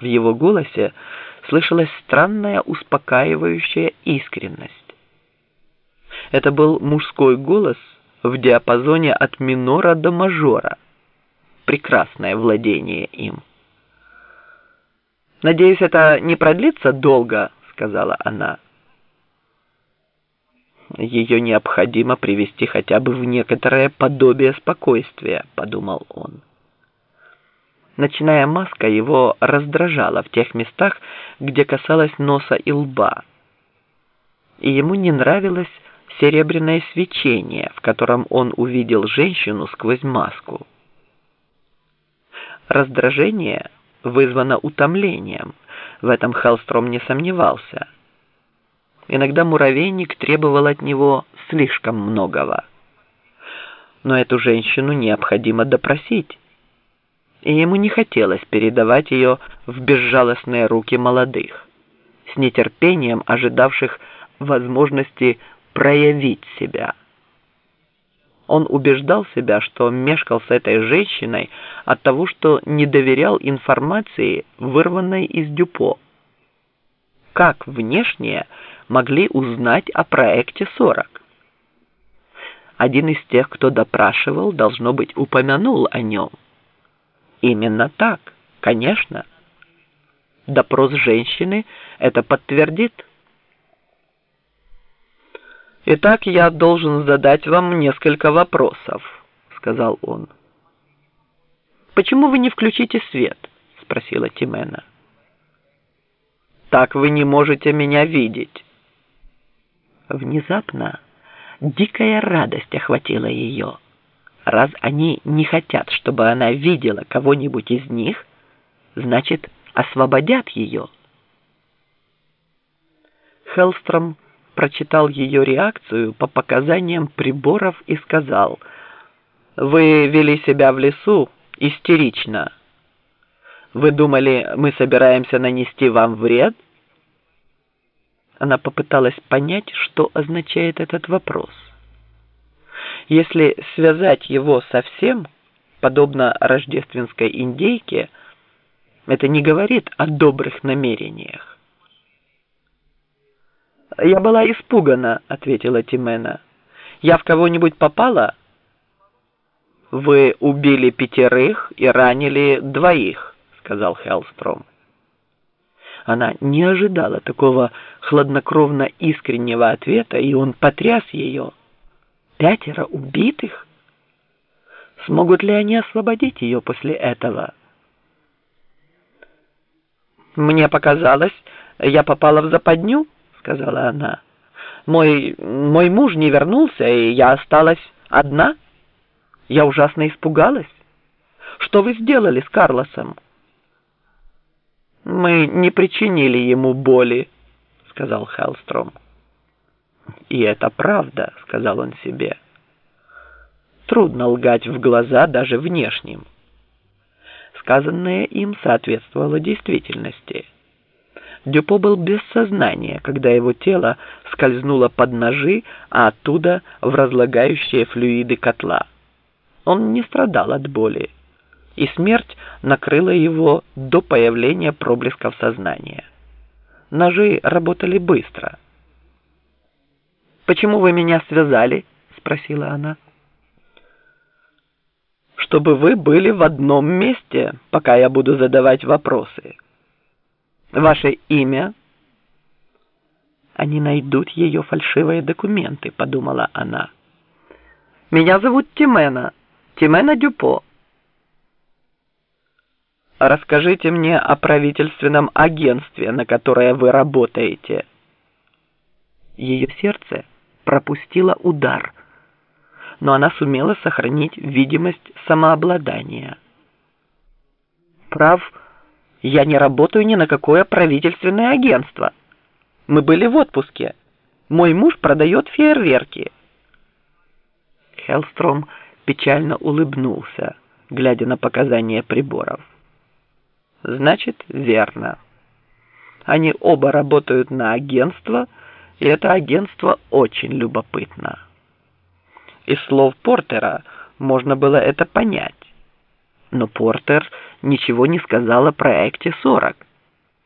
В его голосе слышалась странная успокаивающая искренность. Это был мужской голос в диапазоне от минора до мажора. Прекрасное владение им. «Надеюсь, это не продлится долго», — сказала она. «Ее необходимо привести хотя бы в некоторое подобие спокойствия», — подумал он. Ночная маска его раздражала в тех местах, где касалась носа и лба. И ему не нравилось серебряное свечение, в котором он увидел женщину сквозь маску. Раздражение вызвано утомлением, в этом Хеллстром не сомневался. Иногда муравейник требовал от него слишком многого. Но эту женщину необходимо допросить и ему не хотелось передавать ее в безжалостные руки молодых, с нетерпением ожидавших возможности проявить себя. Он убеждал себя, что мешкал с этой женщиной от того, что не доверял информации, вырванной из Дюпо. Как внешние могли узнать о проекте 40? Один из тех, кто допрашивал, должно быть, упомянул о нем. Именно так, конечно. Допрос женщины это подтвердит. «Итак, я должен задать вам несколько вопросов», — сказал он. «Почему вы не включите свет?» — спросила Тимена. «Так вы не можете меня видеть». Внезапно дикая радость охватила ее. Раз они не хотят, чтобы она видела кого-нибудь из них, значит, освободят ее. Хеллстром прочитал ее реакцию по показаниям приборов и сказал, «Вы вели себя в лесу истерично. Вы думали, мы собираемся нанести вам вред?» Она попыталась понять, что означает этот вопрос. Если связать его совсем, подобно рождественской индейке, это не говорит о добрых намерениях. «Я была испугана», — ответила Тимена. «Я в кого-нибудь попала?» «Вы убили пятерых и ранили двоих», — сказал Хеллстром. Она не ожидала такого хладнокровно искреннего ответа, и он потряс ее. Пятеро убитых? Смогут ли они освободить ее после этого? «Мне показалось, я попала в западню», — сказала она. «Мой, мой муж не вернулся, и я осталась одна. Я ужасно испугалась. Что вы сделали с Карлосом?» «Мы не причинили ему боли», — сказал Хеллстром. «И это правда», — сказал он себе. Трудно лгать в глаза даже внешним. Сказанное им соответствовало действительности. Дюпо был без сознания, когда его тело скользнуло под ножи, а оттуда в разлагающие флюиды котла. Он не страдал от боли, и смерть накрыла его до появления проблесков сознания. Ножи работали быстро — «Почему вы меня связали?» — спросила она. «Чтобы вы были в одном месте, пока я буду задавать вопросы. Ваше имя?» «Они найдут ее фальшивые документы», — подумала она. «Меня зовут Тимена, Тимена Дюпо». «Расскажите мне о правительственном агентстве, на которое вы работаете». Ее сердце пропустила удар, но она сумела сохранить видимость самообладания. «Прав, я не работаю ни на какое правительственное агентство. Мы были в отпуске. Мой муж продает фейерверки». Хеллстром печально улыбнулся, глядя на показания приборов. «Значит, верно. Они оба работают на агентство, и это агентство очень любопытно. Из слов Портера можно было это понять. Но Портер ничего не сказал о проекте 40.